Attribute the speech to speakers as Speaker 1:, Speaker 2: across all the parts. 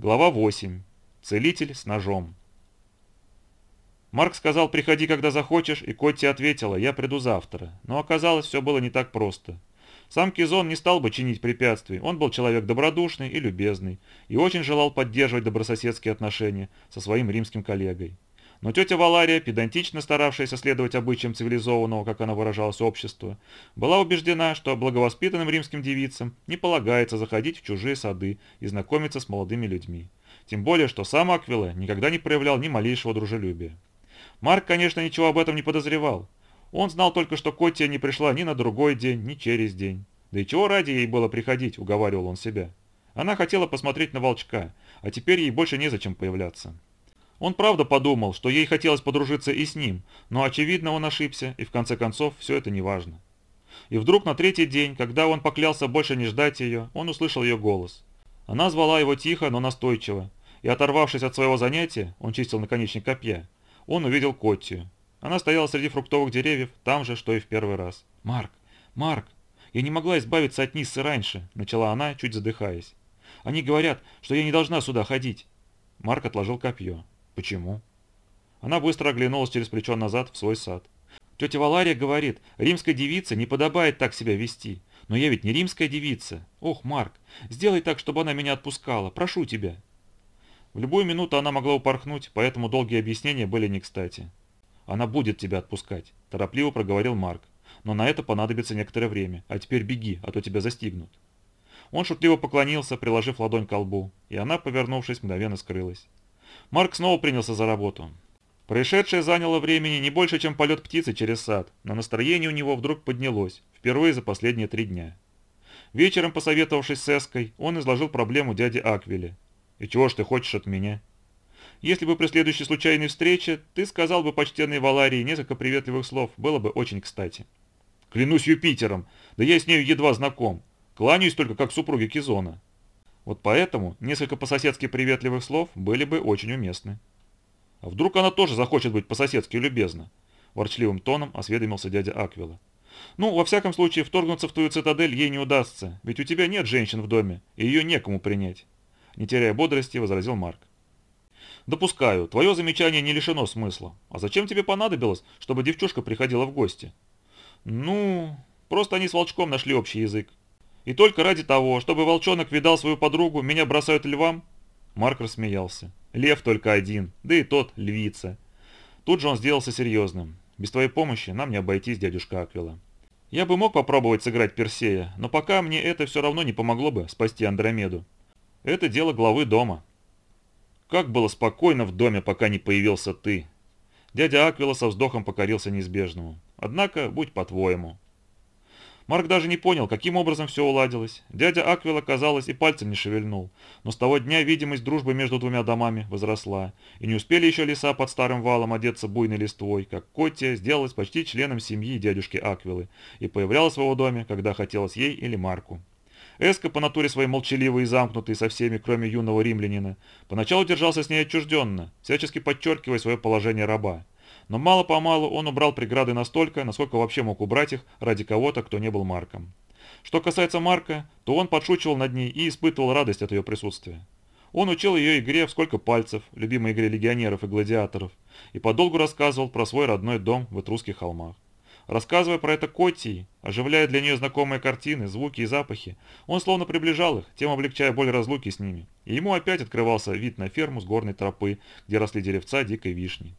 Speaker 1: Глава 8. Целитель с ножом. Марк сказал «приходи, когда захочешь», и Котти ответила «я приду завтра». Но оказалось, все было не так просто. Сам Кизон не стал бы чинить препятствий, он был человек добродушный и любезный, и очень желал поддерживать добрососедские отношения со своим римским коллегой. Но тетя Валария, педантично старавшаяся следовать обычаям цивилизованного, как она выражалась, общества, была убеждена, что благовоспитанным римским девицам не полагается заходить в чужие сады и знакомиться с молодыми людьми. Тем более, что сам Аквила никогда не проявлял ни малейшего дружелюбия. Марк, конечно, ничего об этом не подозревал. Он знал только, что Котия не пришла ни на другой день, ни через день. Да и чего ради ей было приходить, уговаривал он себя. Она хотела посмотреть на волчка, а теперь ей больше незачем появляться. Он правда подумал, что ей хотелось подружиться и с ним, но очевидно он ошибся, и в конце концов все это неважно. И вдруг на третий день, когда он поклялся больше не ждать ее, он услышал ее голос. Она звала его тихо, но настойчиво, и оторвавшись от своего занятия, он чистил наконечник копья, он увидел Коттию. Она стояла среди фруктовых деревьев, там же, что и в первый раз. «Марк! Марк! Я не могла избавиться от Ниссы раньше», — начала она, чуть задыхаясь. «Они говорят, что я не должна сюда ходить». Марк отложил копье. Почему? Она быстро оглянулась через плечо назад в свой сад. Тетя Валария говорит, римской девице не подобает так себя вести. Но я ведь не римская девица. Ох, Марк, сделай так, чтобы она меня отпускала. Прошу тебя. В любую минуту она могла упорхнуть, поэтому долгие объяснения были не кстати. «Она будет тебя отпускать», – торопливо проговорил Марк. «Но на это понадобится некоторое время. А теперь беги, а то тебя застигнут». Он шутливо поклонился, приложив ладонь к колбу, и она, повернувшись, мгновенно скрылась. Марк снова принялся за работу. Происшедшее заняло времени не больше, чем полет птицы через сад, но настроение у него вдруг поднялось, впервые за последние три дня. Вечером, посоветовавшись с Эской, он изложил проблему дяде Аквиле. «И чего ж ты хочешь от меня?» «Если бы при следующей случайной встрече ты сказал бы почтенной Валарии несколько приветливых слов, было бы очень кстати». «Клянусь Юпитером, да я с нею едва знаком. Кланяюсь только как супруге Кизона». Вот поэтому несколько по-соседски приветливых слов были бы очень уместны. А вдруг она тоже захочет быть по-соседски любезна? Ворчливым тоном осведомился дядя Аквила. Ну, во всяком случае, вторгнуться в твою цитадель ей не удастся, ведь у тебя нет женщин в доме, и ее некому принять. Не теряя бодрости, возразил Марк. Допускаю, твое замечание не лишено смысла. А зачем тебе понадобилось, чтобы девчушка приходила в гости? Ну, просто они с волчком нашли общий язык. И только ради того, чтобы волчонок видал свою подругу, меня бросают львам?» Марк рассмеялся. «Лев только один, да и тот львица». Тут же он сделался серьезным. «Без твоей помощи нам не обойтись, дядюшка Аквила. Я бы мог попробовать сыграть Персея, но пока мне это все равно не помогло бы спасти Андромеду. Это дело главы дома». «Как было спокойно в доме, пока не появился ты». Дядя Аквила со вздохом покорился неизбежному. «Однако, будь по-твоему». Марк даже не понял, каким образом все уладилось. Дядя Аквила, казалось, и пальцем не шевельнул. Но с того дня видимость дружбы между двумя домами возросла. И не успели еще леса под старым валом одеться буйной листвой, как Коттия сделалась почти членом семьи дядюшки Аквилы и появлялась в его доме, когда хотелось ей или Марку. Эска, по натуре своей молчаливой и замкнутой со всеми, кроме юного римлянина, поначалу держался с ней отчужденно, всячески подчеркивая свое положение раба но мало-помалу он убрал преграды настолько, насколько вообще мог убрать их ради кого-то, кто не был Марком. Что касается Марка, то он подшучивал над ней и испытывал радость от ее присутствия. Он учил ее игре в сколько пальцев, любимой игре легионеров и гладиаторов, и подолгу рассказывал про свой родной дом в Этрусских холмах. Рассказывая про это Коттии, оживляя для нее знакомые картины, звуки и запахи, он словно приближал их, тем облегчая боль разлуки с ними, и ему опять открывался вид на ферму с горной тропы, где росли деревца дикой вишни.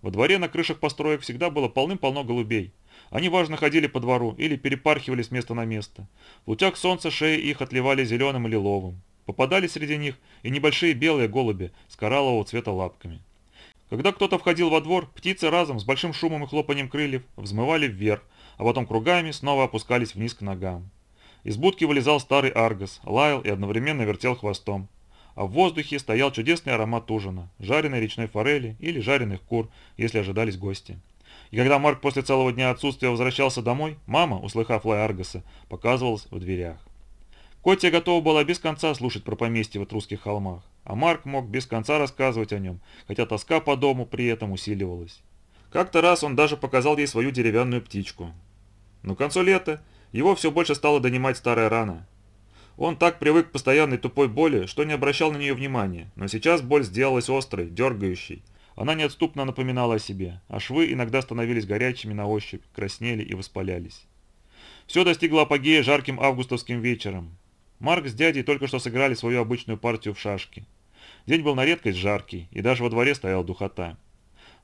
Speaker 1: Во дворе на крышах построек всегда было полным-полно голубей. Они важно ходили по двору или перепархивали с места на место. В лучах солнца шеи их отливали зеленым и лиловым. Попадались среди них и небольшие белые голуби с кораллового цвета лапками. Когда кто-то входил во двор, птицы разом с большим шумом и хлопанием крыльев взмывали вверх, а потом кругами снова опускались вниз к ногам. Из будки вылезал старый аргос, лаял и одновременно вертел хвостом а в воздухе стоял чудесный аромат ужина, жареной речной форели или жареных кур, если ожидались гости. И когда Марк после целого дня отсутствия возвращался домой, мама, услыхав лай Аргаса, показывалась в дверях. Котя готова была без конца слушать про поместье в Этрусских холмах, а Марк мог без конца рассказывать о нем, хотя тоска по дому при этом усиливалась. Как-то раз он даже показал ей свою деревянную птичку. Но к концу лета его все больше стало донимать старая рана. Он так привык к постоянной тупой боли, что не обращал на нее внимания, но сейчас боль сделалась острой, дергающей. Она неотступно напоминала о себе, а швы иногда становились горячими на ощупь, краснели и воспалялись. Все достигло апогея жарким августовским вечером. Марк с дядей только что сыграли свою обычную партию в шашки. День был на редкость жаркий, и даже во дворе стояла духота.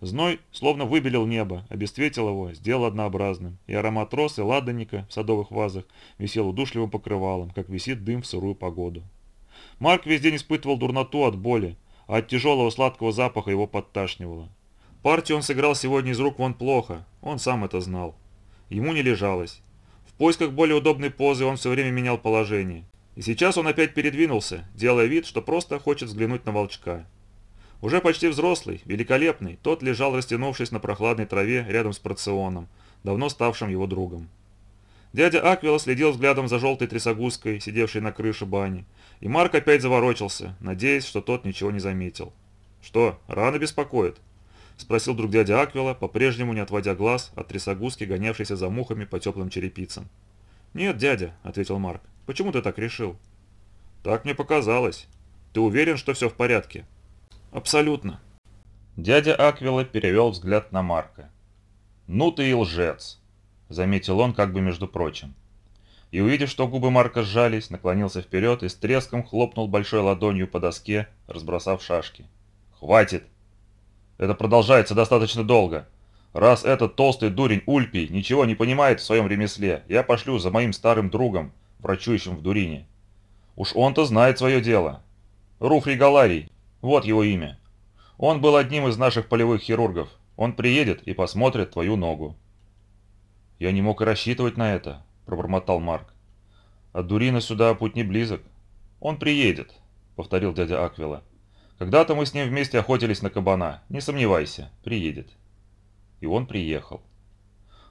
Speaker 1: Зной словно выбелил небо, обесцветил его, сделал однообразным, и аромат роз и ладанника в садовых вазах висел удушливым покрывалом, как висит дым в сырую погоду. Марк весь день испытывал дурноту от боли, а от тяжелого сладкого запаха его подташнивало. Партию он сыграл сегодня из рук вон плохо, он сам это знал. Ему не лежалось. В поисках более удобной позы он все время менял положение. И сейчас он опять передвинулся, делая вид, что просто хочет взглянуть на волчка. Уже почти взрослый, великолепный, тот лежал, растянувшись на прохладной траве рядом с порционом, давно ставшим его другом. Дядя Аквила следил взглядом за желтой трясогузкой, сидевшей на крыше бани, и Марк опять заворочился, надеясь, что тот ничего не заметил. «Что, рано беспокоит?» – спросил друг дядя Аквила, по-прежнему не отводя глаз от трясогузки, гонявшейся за мухами по теплым черепицам. «Нет, дядя», – ответил Марк. «Почему ты так решил?» «Так мне показалось. Ты уверен, что все в порядке?» Абсолютно.
Speaker 2: Дядя Аквила перевел взгляд на Марка. «Ну ты и лжец», — заметил он как бы между прочим. И увидев, что губы Марка сжались, наклонился вперед и с треском хлопнул большой ладонью по доске, разбросав шашки. «Хватит! Это продолжается достаточно долго. Раз этот толстый дурень Ульпий ничего не понимает в своем ремесле, я пошлю за моим старым другом, врачующим в Дурине. Уж он-то знает свое дело. Руфрий Галарий, вот его имя. Он был одним из наших полевых хирургов. Он приедет и посмотрит твою ногу». «Я не мог и рассчитывать на это», – пробормотал Марк. «От Дурина сюда путь не близок». «Он приедет», – повторил дядя Аквила. «Когда-то мы с ним вместе охотились на кабана. Не сомневайся, приедет». И он приехал.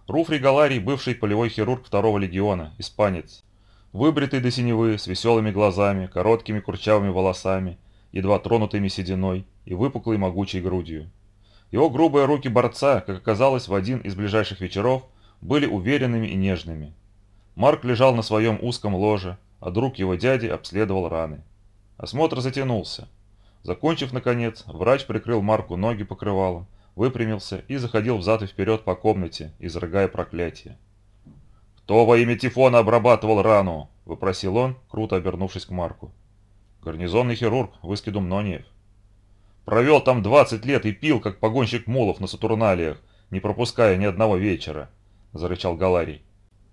Speaker 2: Руфри Галарий, бывший полевой хирург второго легиона, испанец. Выбритый до синевы, с веселыми глазами, короткими курчавыми волосами едва тронутыми сединой и выпуклой могучей грудью. Его грубые руки борца, как оказалось в один из ближайших вечеров, были уверенными и нежными. Марк лежал на своем узком ложе, а друг его дяди обследовал раны. Осмотр затянулся. Закончив, наконец, врач прикрыл Марку ноги покрывалом, выпрямился и заходил взад и вперед по комнате, изрыгая проклятие. «Кто во имя Тифона обрабатывал рану?» – вопросил он, круто обернувшись к Марку. Гарнизонный хирург в Искиду Провел там 20 лет и пил, как погонщик мулов на Сатурналиях, не пропуская ни одного вечера, зарычал Галарий.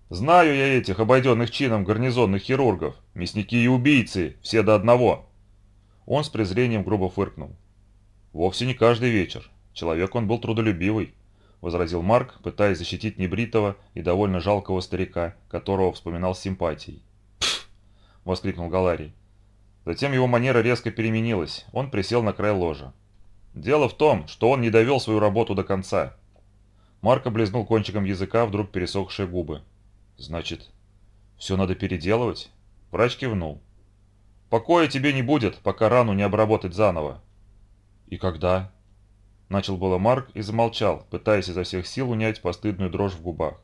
Speaker 2: Знаю я этих обойденных чином гарнизонных хирургов, мясники и убийцы, все до одного. Он с презрением грубо фыркнул. Вовсе не каждый вечер. Человек он был трудолюбивый, возразил Марк, пытаясь защитить небритого и довольно жалкого старика, которого вспоминал с симпатией. «Пф!» – воскликнул Галарий. Затем его манера резко переменилась, он присел на край ложа. Дело в том, что он не довел свою работу до конца. Марк облизнул кончиком языка вдруг пересохшие губы. «Значит, все надо переделывать?» Врач кивнул. «Покоя тебе не будет, пока рану не обработать заново». «И когда?» Начал было Марк и замолчал, пытаясь изо всех сил унять постыдную дрожь в губах.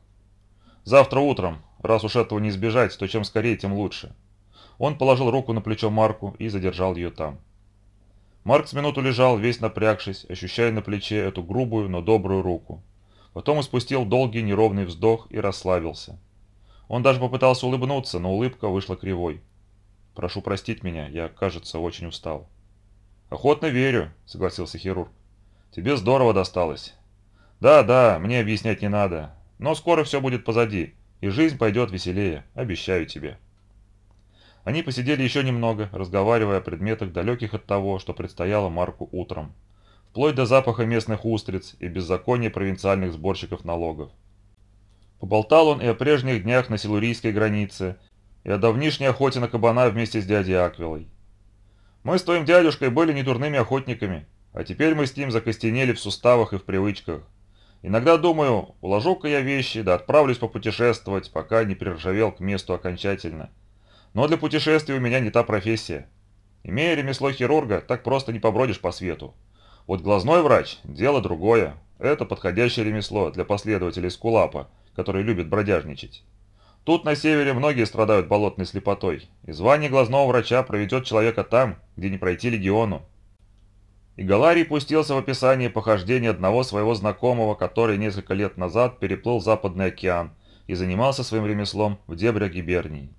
Speaker 2: «Завтра утром. Раз уж этого не избежать, то чем скорее, тем лучше». Он положил руку на плечо Марку и задержал ее там. Марк с минуту лежал, весь напрягшись, ощущая на плече эту грубую, но добрую руку. Потом испустил долгий неровный вздох и расслабился. Он даже попытался улыбнуться, но улыбка вышла кривой. «Прошу простить меня, я, кажется, очень устал». «Охотно верю», — согласился хирург. «Тебе здорово досталось». «Да, да, мне объяснять не надо. Но скоро все будет позади, и жизнь пойдет веселее, обещаю тебе». Они посидели еще немного, разговаривая о предметах, далеких от того, что предстояло Марку утром. Вплоть до запаха местных устриц и беззакония провинциальных сборщиков налогов. Поболтал он и о прежних днях на силурийской границе, и о давнишней охоте на кабана вместе с дядей Аквилой. Мы с твоим дядюшкой были недурными охотниками, а теперь мы с ним закостенели в суставах и в привычках. Иногда думаю, уложу-ка я вещи, да отправлюсь попутешествовать, пока не приржавел к месту окончательно. Но для путешествий у меня не та профессия. Имея ремесло хирурга, так просто не побродишь по свету. Вот глазной врач – дело другое. Это подходящее ремесло для последователей Скулапа, которые любят бродяжничать. Тут на севере многие страдают болотной слепотой, и звание глазного врача проведет человека там, где не пройти легиону. И Галарий пустился в описание похождений одного своего знакомого, который несколько лет назад переплыл Западный океан и занимался своим ремеслом в дебрях гибернии.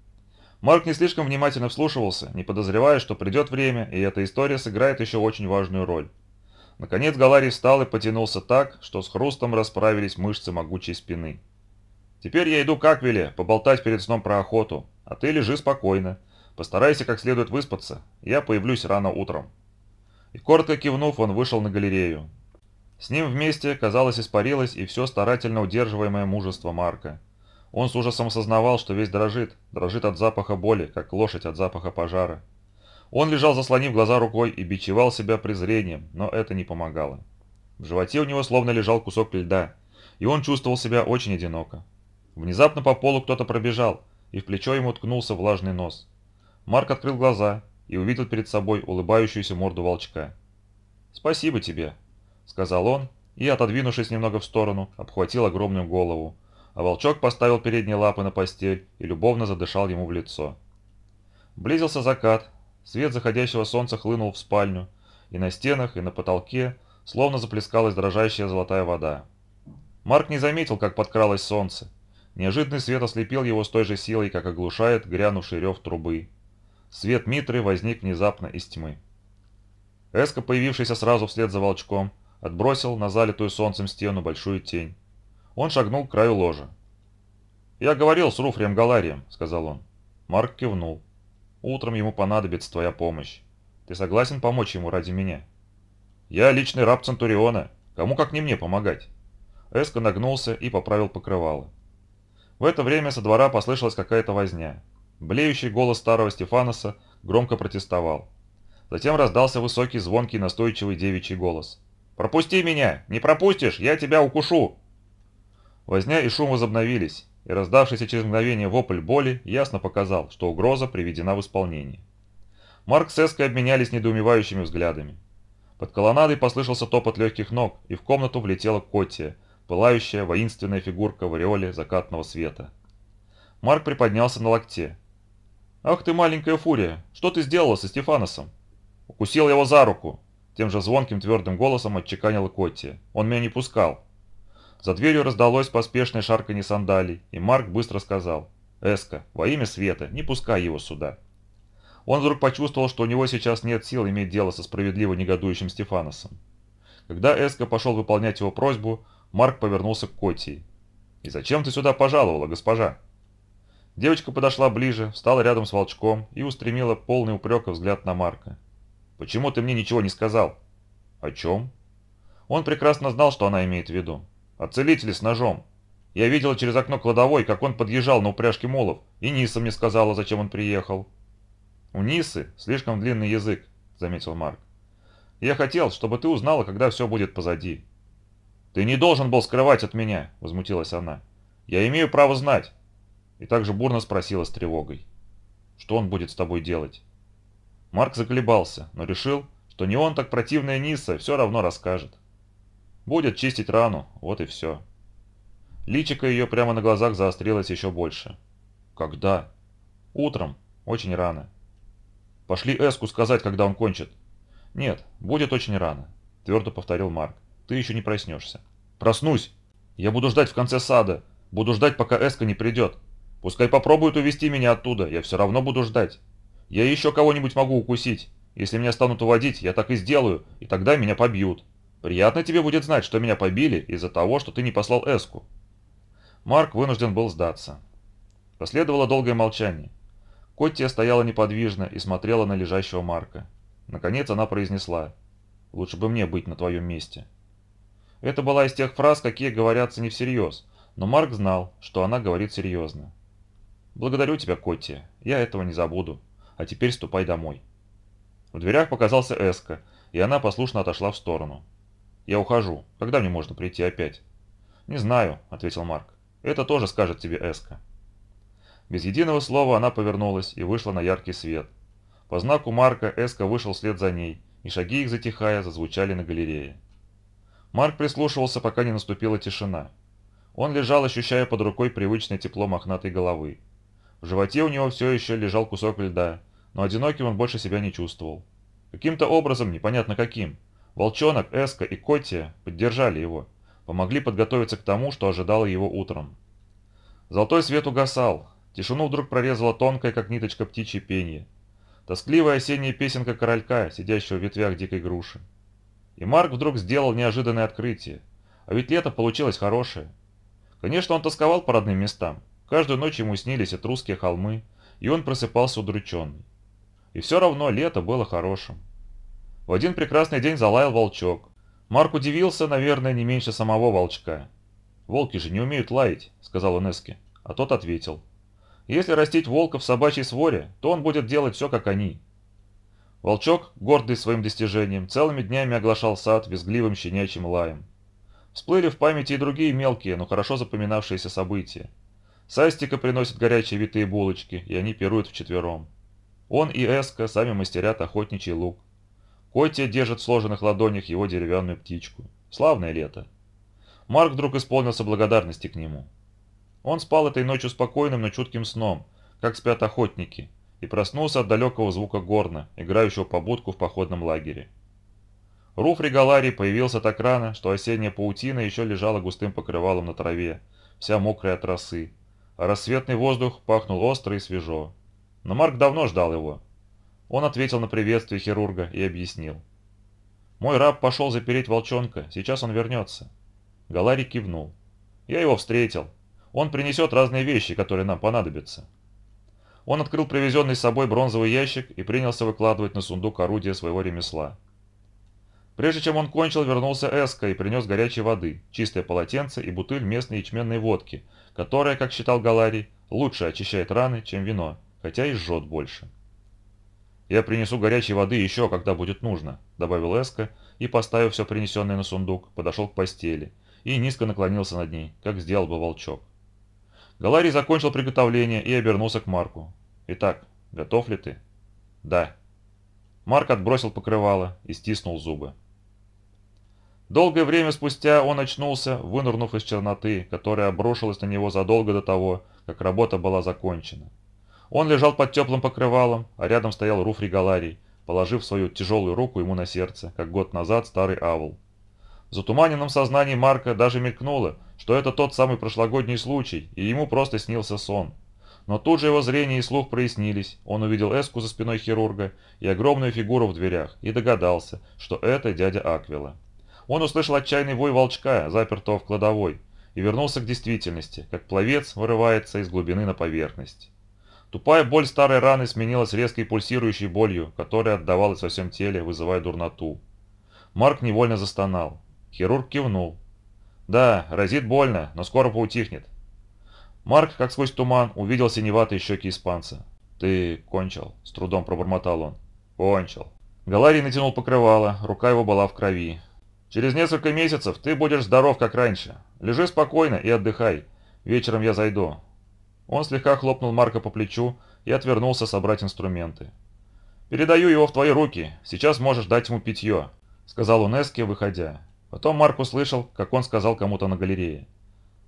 Speaker 2: Марк не слишком внимательно вслушивался, не подозревая, что придет время, и эта история сыграет еще очень важную роль. Наконец Галарий встал и потянулся так, что с хрустом расправились мышцы могучей спины. Теперь я иду к Аквиле, поболтать перед сном про охоту, а ты лежи спокойно. Постарайся как следует выспаться, я появлюсь рано утром». И коротко кивнув, он вышел на галерею. С ним вместе, казалось, испарилось и все старательно удерживаемое мужество Марка. Он с ужасом осознавал, что весь дрожит, дрожит от запаха боли, как лошадь от запаха пожара. Он лежал, заслонив глаза рукой, и бичевал себя презрением, но это не помогало. В животе у него словно лежал кусок льда, и он чувствовал себя очень одиноко. Внезапно по полу кто-то пробежал, и в плечо ему ткнулся влажный нос. Марк открыл глаза и увидел перед собой улыбающуюся морду волчка. «Спасибо тебе», — сказал он, и, отодвинувшись немного в сторону, обхватил огромную голову, а волчок поставил передние лапы на постель и любовно задышал ему в лицо. Близился закат, свет заходящего солнца хлынул в спальню, и на стенах, и на потолке словно заплескалась дрожащая золотая вода. Марк не заметил, как подкралось солнце, Неожиданный свет ослепил его с той же силой, как оглушает грянувший рев трубы. Свет Митры возник внезапно из тьмы. Эска, появившийся сразу вслед за волчком, отбросил на залитую солнцем стену большую тень. Он шагнул к краю ложа. «Я говорил с Руфрием Галарием», — сказал он. Марк кивнул. «Утром ему понадобится твоя помощь. Ты согласен помочь ему ради меня?» «Я личный раб Центуриона. Кому как не мне помогать?» Эска нагнулся и поправил покрывало. В это время со двора послышалась какая-то возня. Блеющий голос старого Стефаноса громко протестовал. Затем раздался высокий, звонкий, настойчивый девичий голос. «Пропусти меня! Не пропустишь, я тебя укушу!» Возня и шум возобновились, и раздавшийся через мгновение вопль боли ясно показал, что угроза приведена в исполнение. Марк с Эской обменялись недоумевающими взглядами. Под колоннадой послышался топот легких ног, и в комнату влетела Коттия – пылающая воинственная фигурка в ореоле закатного света. Марк приподнялся на локте. «Ах ты маленькая фурия, что ты сделала со Стефаносом?» «Укусил его за руку», тем же звонким твердым голосом отчеканила Котти. «Он меня не пускал». За дверью раздалось поспешное шарканье сандалий, и Марк быстро сказал. «Эска, во имя света, не пускай его сюда». Он вдруг почувствовал, что у него сейчас нет сил иметь дело со справедливо негодующим Стефаносом. Когда Эска пошел выполнять его просьбу, Марк повернулся к Котии. «И зачем ты сюда пожаловала, госпожа?» Девочка подошла ближе, встала рядом с волчком и устремила полный упрека взгляд на Марка. «Почему ты мне ничего не сказал?» «О чем?» Он прекрасно знал, что она имеет в виду. «О целителе с ножом. Я видела через окно кладовой, как он подъезжал на упряжке молов, и Ниса мне сказала, зачем он приехал». «У Нисы слишком длинный язык», — заметил Марк. «Я хотел, чтобы ты узнала, когда все будет позади. «Ты не должен был скрывать от меня», — возмутилась она. «Я имею право знать». И также бурно спросила с тревогой. «Что он будет с тобой делать?» Марк заколебался, но решил, что не он, так противная Ниса все равно расскажет. Будет чистить рану, вот и все. Личико ее прямо на глазах заострилось еще больше. «Когда?» «Утром. Очень рано». «Пошли Эску сказать, когда он кончит». «Нет, будет очень рано», – твердо повторил Марк. «Ты еще не проснешься». Проснусь. Я буду ждать в конце сада. Буду ждать, пока Эска не придет. Пускай попробует увести меня оттуда, я все равно буду ждать. Я еще кого-нибудь могу укусить. Если меня станут уводить, я так и сделаю, и тогда меня побьют. Приятно тебе будет знать, что меня побили из-за того, что ты не послал Эску». Марк вынужден был сдаться. Последовало долгое молчание. Коттия стояла неподвижно и смотрела на лежащего Марка. Наконец она произнесла, «Лучше бы мне быть на твоем месте». Это была из тех фраз, какие говорятся не всерьез, но Марк знал, что она говорит серьезно. «Благодарю тебя, Котти, я этого не забуду. А теперь ступай домой». В дверях показался Эска, и она послушно отошла в сторону. «Я ухожу. Когда мне можно прийти опять?» «Не знаю», — ответил Марк. «Это тоже скажет тебе Эска». Без единого слова она повернулась и вышла на яркий свет. По знаку Марка Эска вышел вслед за ней, и шаги их затихая зазвучали на галерее. Марк прислушивался, пока не наступила тишина. Он лежал, ощущая под рукой привычное тепло мохнатой головы. В животе у него все еще лежал кусок льда, но одиноким он больше себя не чувствовал. Каким-то образом, непонятно каким, Волчонок, Эска и Котия поддержали его, помогли подготовиться к тому, что ожидало его утром. Золотой свет угасал, тишину вдруг прорезала тонкая, как ниточка, птичье пение. Тоскливая осенняя песенка королька, сидящего в ветвях дикой груши. И Марк вдруг сделал неожиданное открытие. А ведь лето получилось хорошее. Конечно, он тосковал по родным местам. Каждую ночь ему снились этрусские холмы, и он просыпался удрученный. И все равно лето было хорошим. В один прекрасный день залаял волчок. Марк удивился, наверное, не меньше самого волчка. «Волки же не умеют лаять», — сказал он Эске. А тот ответил. «Если растить волка в собачьей своре, то он будет делать все, как они». Волчок, гордый своим достижением, целыми днями оглашал сад визгливым щенячьим лаем. Всплыли в памяти и другие мелкие, но хорошо запоминавшиеся события. Састика приносит горячие витые булочки, и они пируют вчетвером. Он и Эска сами мастерят охотничий лук. Котя держит в сложенных ладонях его деревянную птичку. Славное лето. Марк вдруг исполнился благодарности к нему. Он спал этой ночью спокойным, но чутким сном, как спят охотники, и проснулся от далекого звука горна, играющего по будку в походном лагере. Руф Регаларий появился так рано, что осенняя паутина еще лежала густым покрывалом на траве, вся мокрая от росы, а рассветный воздух пахнул остро и свежо. Но Марк давно ждал его, он ответил на приветствие хирурга и объяснил. «Мой раб пошел запереть волчонка, сейчас он вернется». Галарий кивнул. «Я его встретил. Он принесет разные вещи, которые нам понадобятся». Он открыл привезенный с собой бронзовый ящик и принялся выкладывать на сундук орудия своего ремесла. Прежде чем он кончил, вернулся Эска и принес горячей воды, чистое полотенце и бутыль местной ячменной водки, которая, как считал Галарий, лучше очищает раны, чем вино, хотя и жжет больше. «Я принесу горячей воды еще, когда будет нужно», – добавил Эска и, поставив все принесенное на сундук, подошел к постели и низко наклонился над ней, как сделал бы волчок. Галарий закончил приготовление и обернулся к Марку. «Итак, готов ли ты?» «Да». Марк отбросил покрывало и стиснул зубы. Долгое время спустя он очнулся, вынырнув из черноты, которая обрушилась на него задолго до того, как работа была закончена. Он лежал под теплым покрывалом, а рядом стоял Руф Ригаларий, положив свою тяжелую руку ему на сердце, как год назад старый Авл. В затуманенном сознании Марка даже мелькнуло, что это тот самый прошлогодний случай, и ему просто снился сон. Но тут же его зрение и слух прояснились, он увидел Эску за спиной хирурга и огромную фигуру в дверях, и догадался, что это дядя Аквила. Он услышал отчаянный вой волчка, запертого в кладовой, и вернулся к действительности, как пловец вырывается из глубины на поверхность. Тупая боль старой раны сменилась резкой пульсирующей болью, которая отдавалась во всем теле, вызывая дурноту. Марк невольно застонал. Хирург кивнул. «Да, разит больно, но скоро поутихнет». Марк, как сквозь туман, увидел синеватые щеки испанца. «Ты кончил», — с трудом пробормотал он. «Кончил». Галарий натянул покрывало, рука его была в крови. «Через несколько месяцев ты будешь здоров, как раньше. Лежи спокойно и отдыхай. Вечером я зайду. Он слегка хлопнул Марка по плечу и отвернулся собрать инструменты. «Передаю его в твои руки. Сейчас можешь дать ему питье», — сказал он Эске, выходя. Потом Марк услышал, как он сказал кому-то на галерее.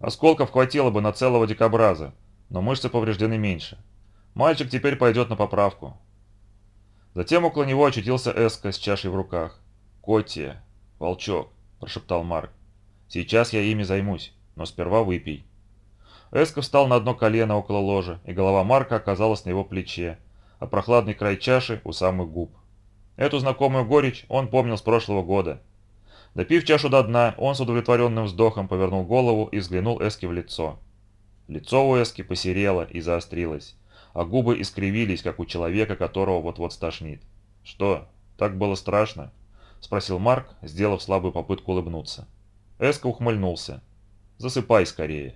Speaker 2: «Осколков хватило бы на целого дикобраза, но мышцы повреждены меньше. Мальчик теперь пойдет на поправку». Затем около него очутился Эска с чашей в руках. «Котия, волчок», – прошептал Марк. «Сейчас я ими займусь, но сперва выпей». Эско встал на одно колено около ложа, и голова Марка оказалась на его плече, а прохладный край чаши у самых губ. Эту знакомую горечь он помнил с прошлого года. Допив чашу до дна, он с удовлетворенным вздохом повернул голову и взглянул Эски в лицо. Лицо у Эски посерело и заострилось, а губы искривились, как у человека, которого вот-вот стошнит. «Что, так было страшно?» – спросил Марк, сделав слабую попытку улыбнуться. Эска ухмыльнулся. «Засыпай скорее».